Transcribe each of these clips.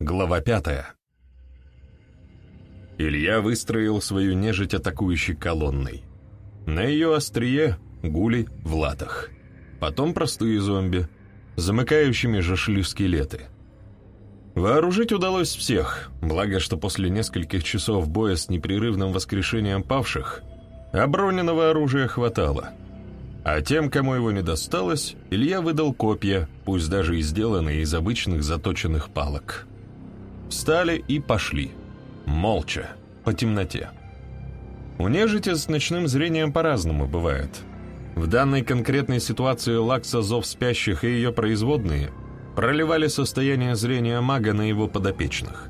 Глава пятая. Илья выстроил свою нежить атакующей колонной. На ее острие — гули в латах. Потом простые зомби, замыкающими же шли скелеты. Вооружить удалось всех, благо что после нескольких часов боя с непрерывным воскрешением павших оброненного оружия хватало. А тем, кому его не досталось, Илья выдал копья, пусть даже и сделанные из обычных заточенных палок. Встали и пошли. Молча, по темноте. У нежити с ночным зрением по-разному бывает. В данной конкретной ситуации Лакса Зов Спящих и ее производные проливали состояние зрения мага на его подопечных.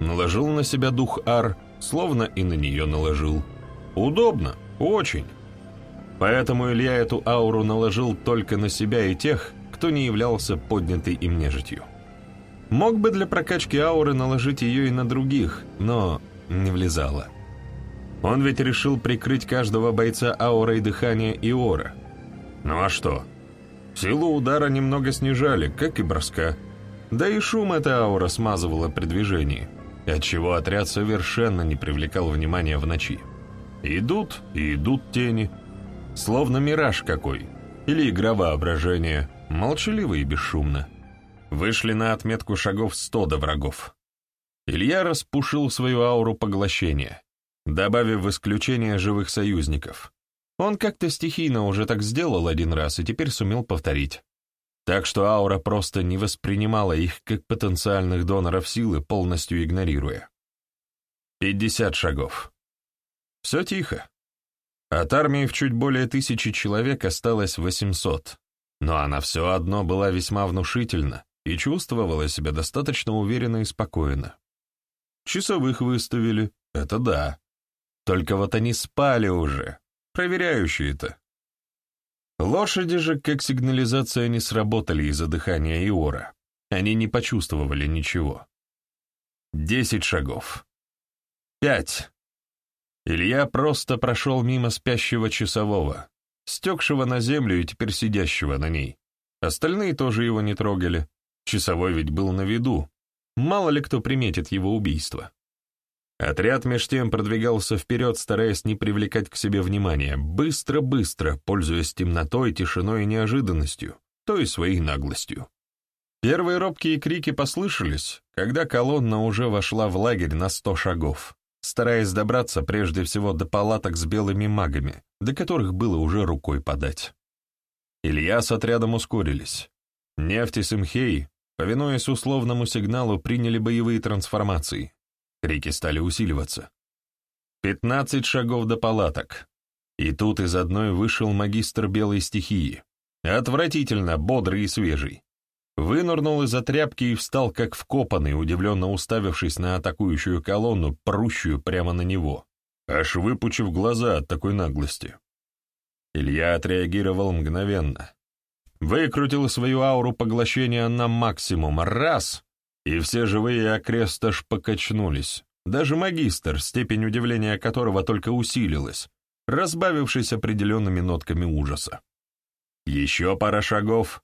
Наложил на себя дух Ар, словно и на нее наложил. Удобно, очень. Поэтому Илья эту ауру наложил только на себя и тех, кто не являлся поднятой им нежитью. Мог бы для прокачки ауры наложить ее и на других, но не влезало. Он ведь решил прикрыть каждого бойца аурой дыхания и ора. Ну а что? Силу удара немного снижали, как и броска. Да и шум эта аура смазывала при движении, отчего отряд совершенно не привлекал внимания в ночи. Идут и идут тени, словно мираж какой, или игра воображения, молчаливо и бесшумно. Вышли на отметку шагов сто до врагов. Илья распушил свою ауру поглощения, добавив в исключение живых союзников. Он как-то стихийно уже так сделал один раз и теперь сумел повторить. Так что аура просто не воспринимала их как потенциальных доноров силы, полностью игнорируя. Пятьдесят шагов. Все тихо. От армии в чуть более тысячи человек осталось восемьсот, но она все одно была весьма внушительна, и чувствовала себя достаточно уверенно и спокойно. Часовых выставили, это да. Только вот они спали уже, проверяющие-то. Лошади же, как сигнализация, не сработали из-за дыхания Иора. Они не почувствовали ничего. Десять шагов. Пять. Илья просто прошел мимо спящего часового, стекшего на землю и теперь сидящего на ней. Остальные тоже его не трогали. Часовой ведь был на виду. Мало ли кто приметит его убийство. Отряд меж тем продвигался вперед, стараясь не привлекать к себе внимания, быстро-быстро, пользуясь темнотой, тишиной и неожиданностью, то и своей наглостью. Первые робкие крики послышались, когда колонна уже вошла в лагерь на сто шагов, стараясь добраться прежде всего до палаток с белыми магами, до которых было уже рукой подать. Илья с отрядом ускорились. Нефть и Симхей, повинуясь условному сигналу, приняли боевые трансформации. Крики стали усиливаться. Пятнадцать шагов до палаток. И тут из одной вышел магистр белой стихии. Отвратительно, бодрый и свежий. Вынырнул из-за тряпки и встал как вкопанный, удивленно уставившись на атакующую колонну, прущую прямо на него, аж выпучив глаза от такой наглости. Илья отреагировал мгновенно. Выкрутил свою ауру поглощения на максимум. Раз! И все живые окрест аж покачнулись. Даже магистр, степень удивления которого только усилилась, разбавившись определенными нотками ужаса. Еще пара шагов.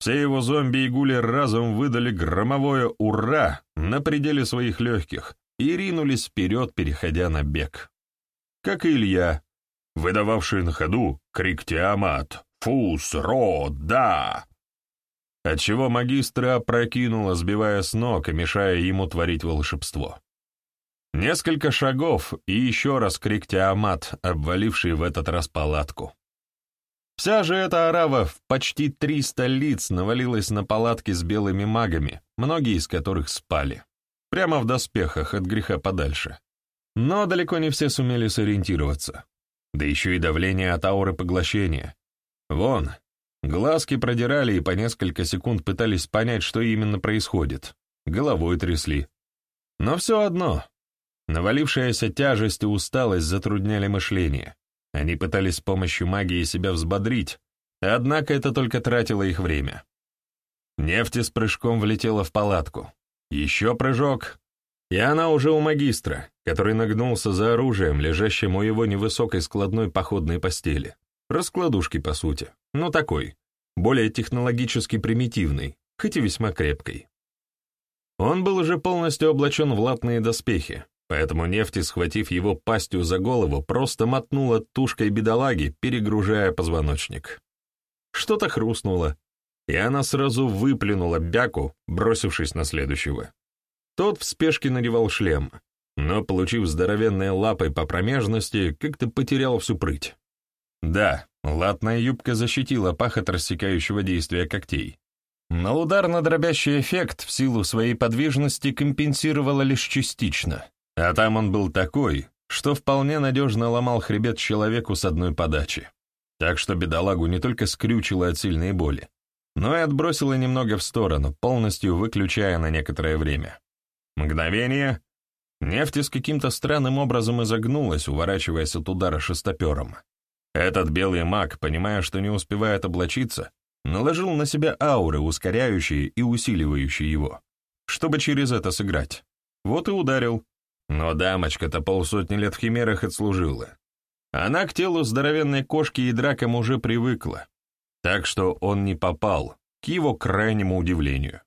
Все его зомби и гули разом выдали громовое «Ура!» на пределе своих легких и ринулись вперед, переходя на бег. Как и Илья, выдававший на ходу крик Тиамат Фус, ро, да!» Отчего магистра опрокинуло, сбивая с ног и мешая ему творить волшебство. Несколько шагов и еще раз крик Тиамат, обваливший в этот раз палатку. Вся же эта арава в почти триста лиц навалилась на палатки с белыми магами, многие из которых спали. Прямо в доспехах, от греха подальше. Но далеко не все сумели сориентироваться. Да еще и давление от ауры поглощения. Вон, глазки продирали и по несколько секунд пытались понять, что именно происходит. Головой трясли. Но все одно. Навалившаяся тяжесть и усталость затрудняли мышление. Они пытались с помощью магии себя взбодрить, однако это только тратило их время. Нефть с прыжком влетела в палатку. Еще прыжок, и она уже у магистра, который нагнулся за оружием, лежащим у его невысокой складной походной постели. Раскладушки, по сути, но такой, более технологически примитивный, хоть и весьма крепкой. Он был уже полностью облачен в латные доспехи, поэтому нефти, схватив его пастью за голову, просто мотнула тушкой бедолаги, перегружая позвоночник. Что-то хрустнуло, и она сразу выплюнула бяку, бросившись на следующего. Тот в спешке надевал шлем, но, получив здоровенной лапой по промежности, как-то потерял всю прыть. Да, латная юбка защитила пах от рассекающего действия когтей. Но удар на дробящий эффект в силу своей подвижности компенсировала лишь частично, а там он был такой, что вполне надежно ломал хребет человеку с одной подачи. Так что бедолагу не только скрючило от сильной боли, но и отбросило немного в сторону, полностью выключая на некоторое время. Мгновение. Нефть с каким-то странным образом изогнулась, уворачиваясь от удара шестопером. Этот белый маг, понимая, что не успевает облачиться, наложил на себя ауры, ускоряющие и усиливающие его, чтобы через это сыграть. Вот и ударил. Но дамочка-то полсотни лет в химерах отслужила. Она к телу здоровенной кошки и дракам уже привыкла, так что он не попал, к его крайнему удивлению.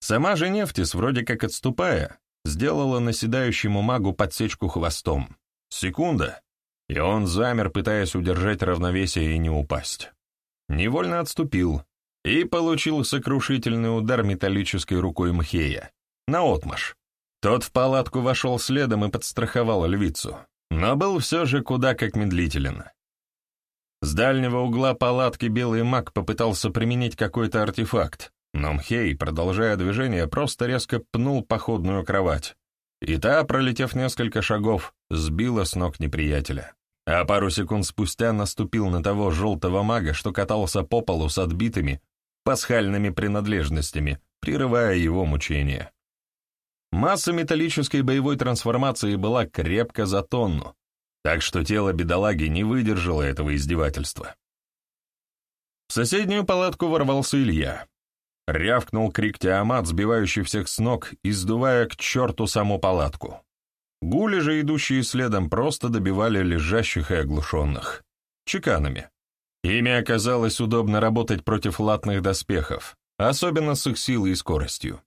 Сама же Нефтис, вроде как отступая, сделала наседающему магу подсечку хвостом. Секунда, и он замер, пытаясь удержать равновесие и не упасть невольно отступил и получил сокрушительный удар металлической рукой Мхея. Наотмашь. Тот в палатку вошел следом и подстраховал львицу, но был все же куда как медлителен. С дальнего угла палатки белый маг попытался применить какой-то артефакт, но Мхей, продолжая движение, просто резко пнул походную кровать, и та, пролетев несколько шагов, сбила с ног неприятеля а пару секунд спустя наступил на того желтого мага, что катался по полу с отбитыми пасхальными принадлежностями, прерывая его мучения. Масса металлической боевой трансформации была крепко за тонну, так что тело бедолаги не выдержало этого издевательства. В соседнюю палатку ворвался Илья. Рявкнул крик Тиамат, сбивающий всех с ног и сдувая к черту саму палатку. Гули же, идущие следом, просто добивали лежащих и оглушенных. Чеканами. Ими оказалось удобно работать против латных доспехов, особенно с их силой и скоростью.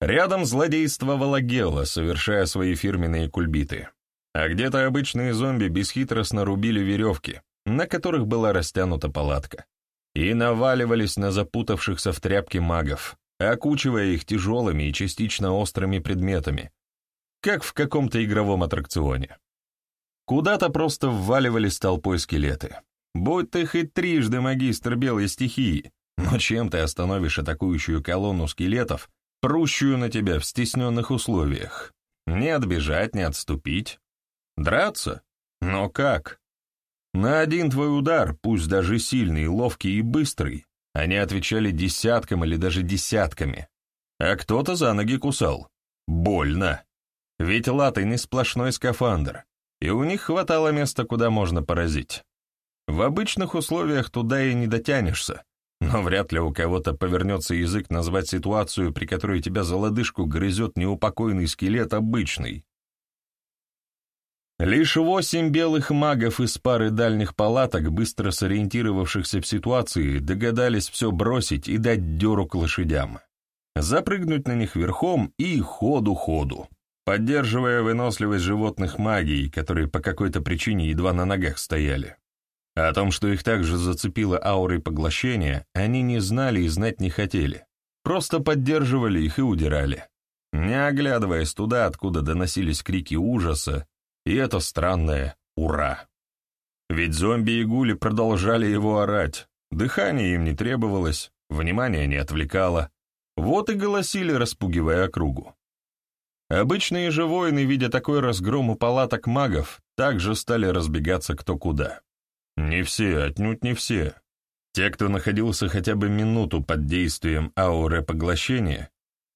Рядом злодействовала Гела, совершая свои фирменные кульбиты. А где-то обычные зомби бесхитростно рубили веревки, на которых была растянута палатка, и наваливались на запутавшихся в тряпке магов, окучивая их тяжелыми и частично острыми предметами, как в каком-то игровом аттракционе. Куда-то просто вваливались толпой скелеты. Будь ты хоть трижды магистр белой стихии, но чем ты остановишь атакующую колонну скелетов, прущую на тебя в стесненных условиях? Не отбежать, не отступить. Драться? Но как? На один твой удар, пусть даже сильный, ловкий и быстрый, они отвечали десяткам или даже десятками. А кто-то за ноги кусал. Больно. Ведь латы не сплошной скафандр, и у них хватало места, куда можно поразить. В обычных условиях туда и не дотянешься, но вряд ли у кого-то повернется язык назвать ситуацию, при которой тебя за лодыжку грызет неупокойный скелет обычный. Лишь восемь белых магов из пары дальних палаток, быстро сориентировавшихся в ситуации, догадались все бросить и дать дёру к лошадям. Запрыгнуть на них верхом и ходу-ходу поддерживая выносливость животных магией, которые по какой-то причине едва на ногах стояли. О том, что их также зацепило аурой поглощения, они не знали и знать не хотели. Просто поддерживали их и удирали, не оглядываясь туда, откуда доносились крики ужаса, и это странное «Ура!». Ведь зомби и гули продолжали его орать, дыхание им не требовалось, внимание не отвлекало, вот и голосили, распугивая округу. Обычные же воины, видя такой разгром у палаток магов, также стали разбегаться кто куда. Не все, отнюдь не все. Те, кто находился хотя бы минуту под действием ауры поглощения,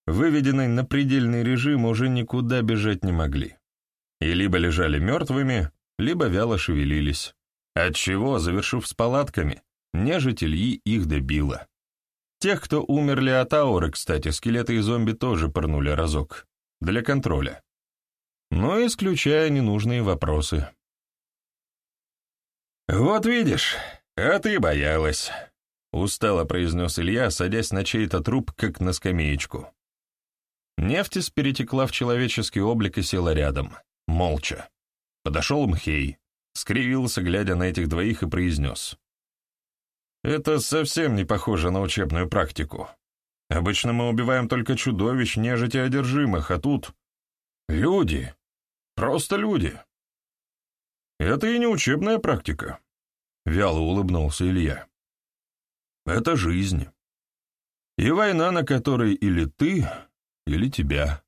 выведенной на предельный режим, уже никуда бежать не могли. И либо лежали мертвыми, либо вяло шевелились. Отчего, завершив с палатками, нежить Ильи их добила. Тех, кто умерли от ауры, кстати, скелеты и зомби тоже пырнули разок для контроля, но исключая ненужные вопросы. «Вот видишь, а ты боялась», — устало произнес Илья, садясь на чей-то труп, как на скамеечку. Нефтис перетекла в человеческий облик и села рядом, молча. Подошел Мхей, скривился, глядя на этих двоих, и произнес. «Это совсем не похоже на учебную практику. Обычно мы убиваем только чудовищ, нежить одержимых, а тут... Люди. Просто люди. Это и не учебная практика», — вяло улыбнулся Илья. «Это жизнь. И война, на которой или ты, или тебя.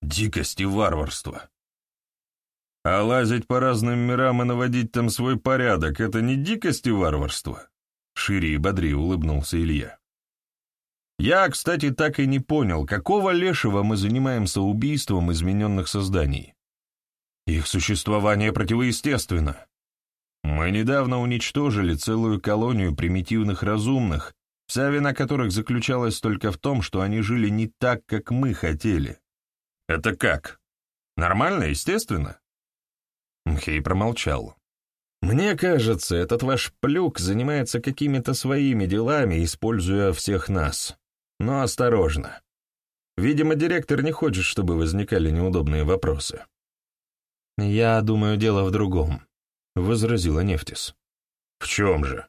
Дикость и варварство. А лазить по разным мирам и наводить там свой порядок — это не дикость и варварство? Шире и бодрее улыбнулся Илья. Я, кстати, так и не понял, какого лешего мы занимаемся убийством измененных созданий. Их существование противоестественно. Мы недавно уничтожили целую колонию примитивных разумных, вся вина которых заключалась только в том, что они жили не так, как мы хотели. Это как? Нормально, естественно? Мхей промолчал. «Мне кажется, этот ваш плюк занимается какими-то своими делами, используя всех нас. Но осторожно. Видимо, директор не хочет, чтобы возникали неудобные вопросы». «Я думаю, дело в другом», — возразила Нефтис. «В чем же?»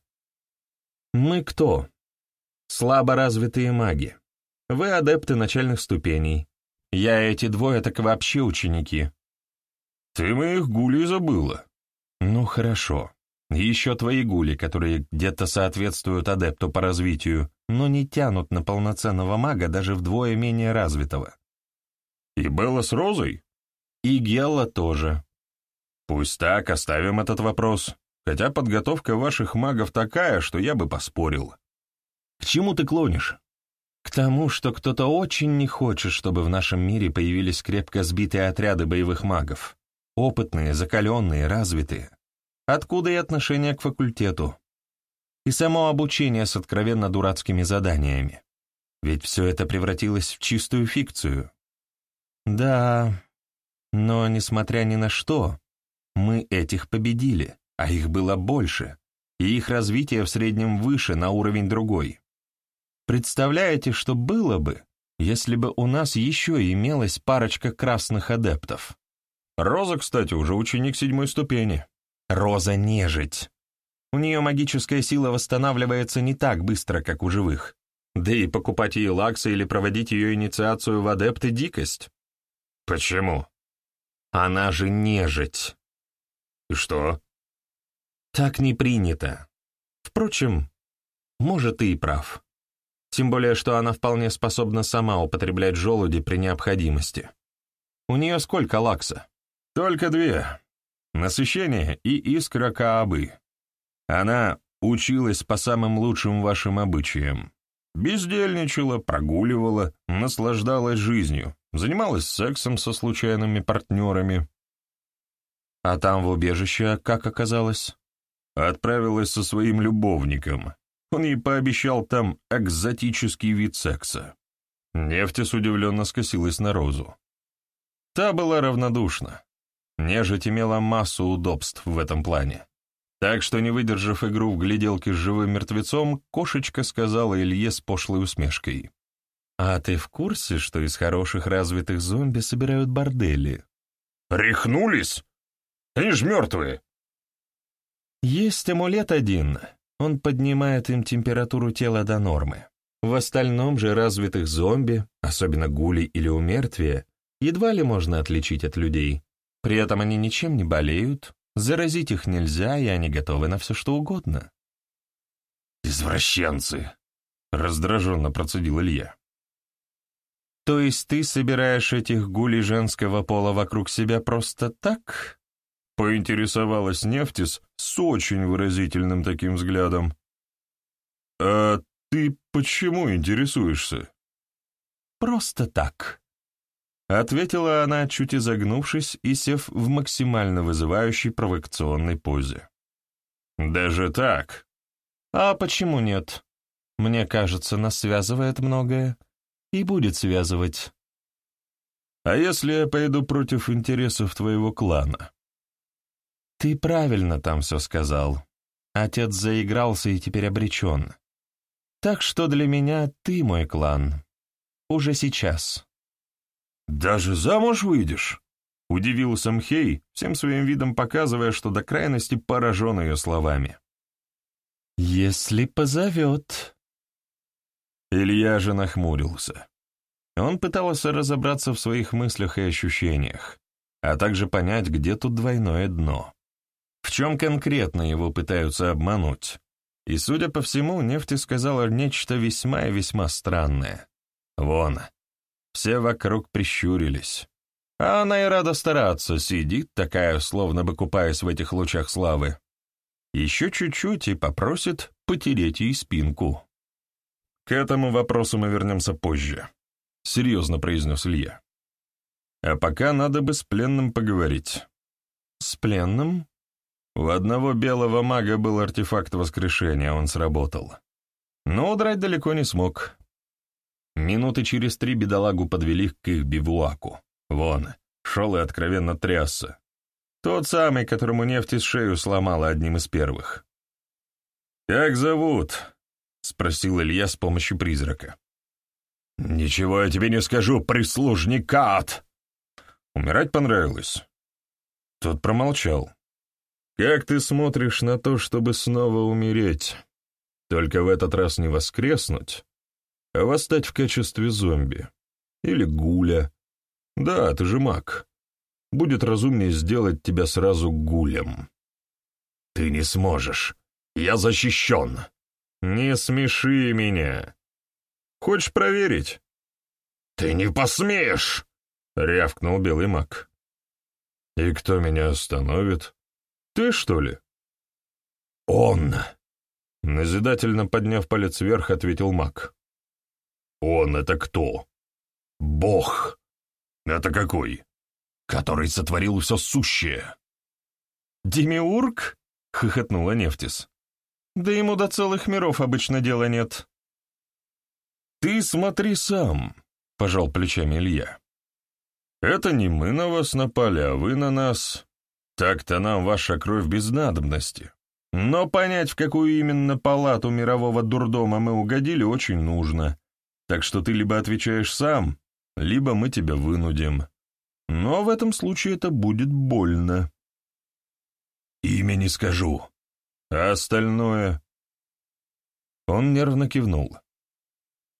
«Мы кто? Слабо развитые маги. Вы адепты начальных ступеней. Я эти двое так вообще ученики. «Ты моих гулей забыла». «Ну, хорошо. Еще твои гули, которые где-то соответствуют адепту по развитию, но не тянут на полноценного мага даже вдвое менее развитого». «И Белла с Розой?» «И Гелла тоже». «Пусть так, оставим этот вопрос. Хотя подготовка ваших магов такая, что я бы поспорил». «К чему ты клонишь?» К тому, что кто-то очень не хочет, чтобы в нашем мире появились крепко сбитые отряды боевых магов. Опытные, закаленные, развитые. Откуда и отношение к факультету. И само обучение с откровенно дурацкими заданиями. Ведь все это превратилось в чистую фикцию. Да, но, несмотря ни на что, мы этих победили, а их было больше, и их развитие в среднем выше на уровень другой. Представляете, что было бы, если бы у нас еще имелась парочка красных адептов? Роза, кстати, уже ученик седьмой ступени. Роза — нежить. У нее магическая сила восстанавливается не так быстро, как у живых. Да и покупать ей лаксы или проводить ее инициацию в адепты — дикость. Почему? Она же нежить. И что? Так не принято. Впрочем, может, ты и прав. Тем более, что она вполне способна сама употреблять желуди при необходимости. У нее сколько лакса? Только две. Насыщение и искра Каабы. Она училась по самым лучшим вашим обычаям. Бездельничала, прогуливала, наслаждалась жизнью, занималась сексом со случайными партнерами. А там в убежище как оказалось? Отправилась со своим любовником. Он ей пообещал там экзотический вид секса. Нефтис удивленно скосилась на Розу. Та была равнодушна. Нежить имела массу удобств в этом плане. Так что, не выдержав игру в гляделки с живым мертвецом, кошечка сказала Илье с пошлой усмешкой. «А ты в курсе, что из хороших развитых зомби собирают бордели?» «Рехнулись? Они ж мертвые!» «Есть амулет один. Он поднимает им температуру тела до нормы. В остальном же развитых зомби, особенно гули или умертвия, едва ли можно отличить от людей. При этом они ничем не болеют, заразить их нельзя, и они готовы на все что угодно. «Извращенцы!» — раздраженно процедил Илья. «То есть ты собираешь этих гулей женского пола вокруг себя просто так?» — поинтересовалась Нефтис с очень выразительным таким взглядом. «А ты почему интересуешься?» «Просто так», Ответила она, чуть изогнувшись и сев в максимально вызывающей провокационной позе. «Даже так?» «А почему нет? Мне кажется, нас связывает многое. И будет связывать». «А если я пойду против интересов твоего клана?» «Ты правильно там все сказал. Отец заигрался и теперь обречен. Так что для меня ты мой клан. Уже сейчас». «Даже замуж выйдешь?» — удивился Мхей, всем своим видом показывая, что до крайности поражен ее словами. «Если позовет». Илья же нахмурился. Он пытался разобраться в своих мыслях и ощущениях, а также понять, где тут двойное дно. В чем конкретно его пытаются обмануть. И, судя по всему, нефти сказала нечто весьма и весьма странное. Вон, все вокруг прищурились. А она и рада стараться, сидит такая, словно бы купаясь в этих лучах славы. Еще чуть-чуть и попросит потереть ей спинку. «К этому вопросу мы вернемся позже», — серьезно произнес Илья. «А пока надо бы с пленным поговорить». «С пленным?» У одного белого мага был артефакт воскрешения, он сработал. Но удрать далеко не смог. Минуты через три бедолагу подвели к их бивуаку. Вон, шел и откровенно трясся. Тот самый, которому нефть шею сломала одним из первых. «Как зовут?» — спросил Илья с помощью призрака. «Ничего я тебе не скажу, прислужникат!» Умирать понравилось. Тот промолчал. «Как ты смотришь на то, чтобы снова умереть? Только в этот раз не воскреснуть, восстать в качестве зомби. Или гуля. Да, ты же маг. Будет разумнее сделать тебя сразу гулем. Ты не сможешь. Я защищен. Не смеши меня. Хочешь проверить? Ты не посмеешь, рявкнул белый маг. И кто меня остановит? Ты, что ли? Он. Назидательно подняв палец вверх, ответил маг. «Он — это кто?» «Бог!» «Это какой?» «Который сотворил все сущее!» «Демиург?» — хохотнула Нефтис. «Да ему до целых миров обычно дела нет». «Ты смотри сам», — пожал плечами Илья. «Это не мы на вас напали, а вы на нас. Так-то нам ваша кровь без надобности. Но понять, в какую именно палату мирового дурдома мы угодили, очень нужно. Так что ты либо отвечаешь сам, либо мы тебя вынудим. Но в этом случае это будет больно. Имя не скажу. А остальное... Он нервно кивнул.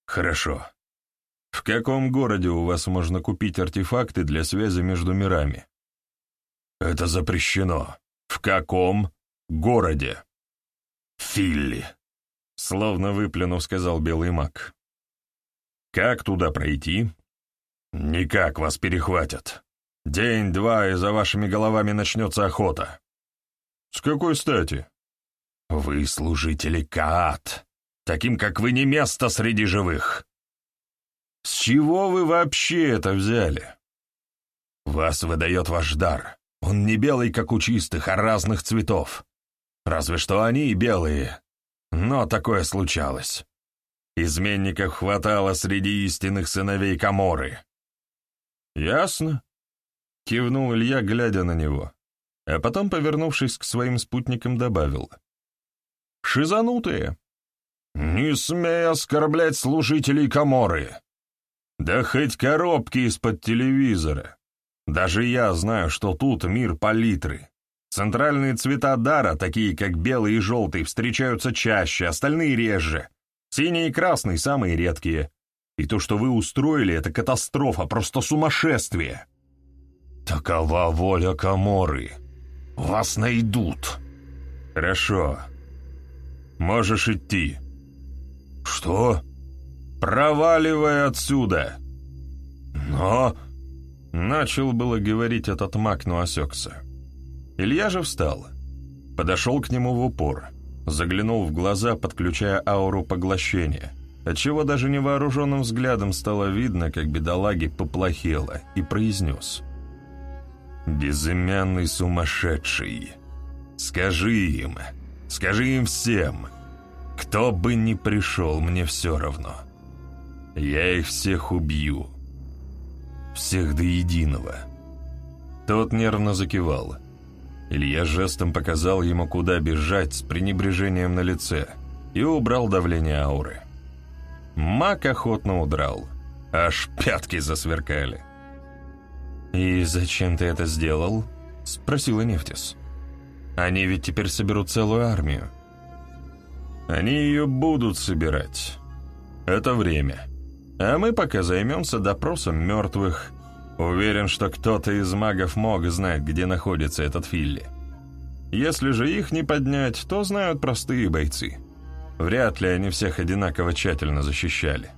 Хорошо. В каком городе у вас можно купить артефакты для связи между мирами? Это запрещено. В каком городе? Филли. Словно выплюнув, сказал белый маг. Как туда пройти? Никак вас перехватят. День-два, и за вашими головами начнется охота. С какой стати? Вы служители Каат. Таким, как вы, не место среди живых. С чего вы вообще это взяли? Вас выдает ваш дар. Он не белый, как у чистых, а разных цветов. Разве что они и белые. Но такое случалось. Изменников хватало среди истинных сыновей Каморы. «Ясно», — кивнул Илья, глядя на него, а потом, повернувшись к своим спутникам, добавил. «Шизанутые». «Не смей оскорблять служителей Каморы!» «Да хоть коробки из-под телевизора. Даже я знаю, что тут мир палитры. Центральные цвета дара, такие как белый и желтый, встречаются чаще, остальные реже. Синий и красный — самые редкие. И то, что вы устроили, это катастрофа, просто сумасшествие. Такова воля Каморы. Вас найдут. Хорошо. Можешь идти. Что? Проваливай отсюда. Но... Начал было говорить этот маг, но осекся. Илья же встал. Подошел к нему в упор заглянул в глаза, подключая ауру поглощения, отчего даже невооруженным взглядом стало видно, как бедолаги поплохело, и произнес. «Безымянный сумасшедший, скажи им, скажи им всем, кто бы ни пришел, мне все равно. Я их всех убью. Всех до единого». Тот нервно закивал. Илья жестом показал ему, куда бежать с пренебрежением на лице, и убрал давление ауры. Мак охотно удрал, аж пятки засверкали. «И зачем ты это сделал?» — спросила Нефтис. «Они ведь теперь соберут целую армию». «Они ее будут собирать. Это время. А мы пока займемся допросом мертвых. Уверен, что кто-то из магов мог знать, где находится этот Филли. Если же их не поднять, то знают простые бойцы. Вряд ли они всех одинаково тщательно защищали».